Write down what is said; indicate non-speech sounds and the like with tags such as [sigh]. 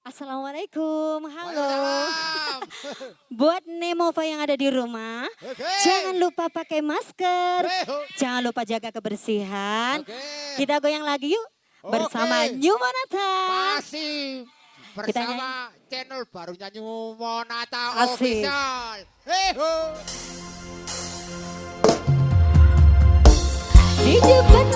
Assalamualaikum, halo. [laughs] Buat Nemova yang ada di rumah, okay. jangan lupa pakai masker, jangan lupa jaga kebersihan. Okay. Kita goyang lagi yuk bersama okay. New Monata. Masih Kita bersama channel barunya New Monata Asik. Official. Heho. Di depan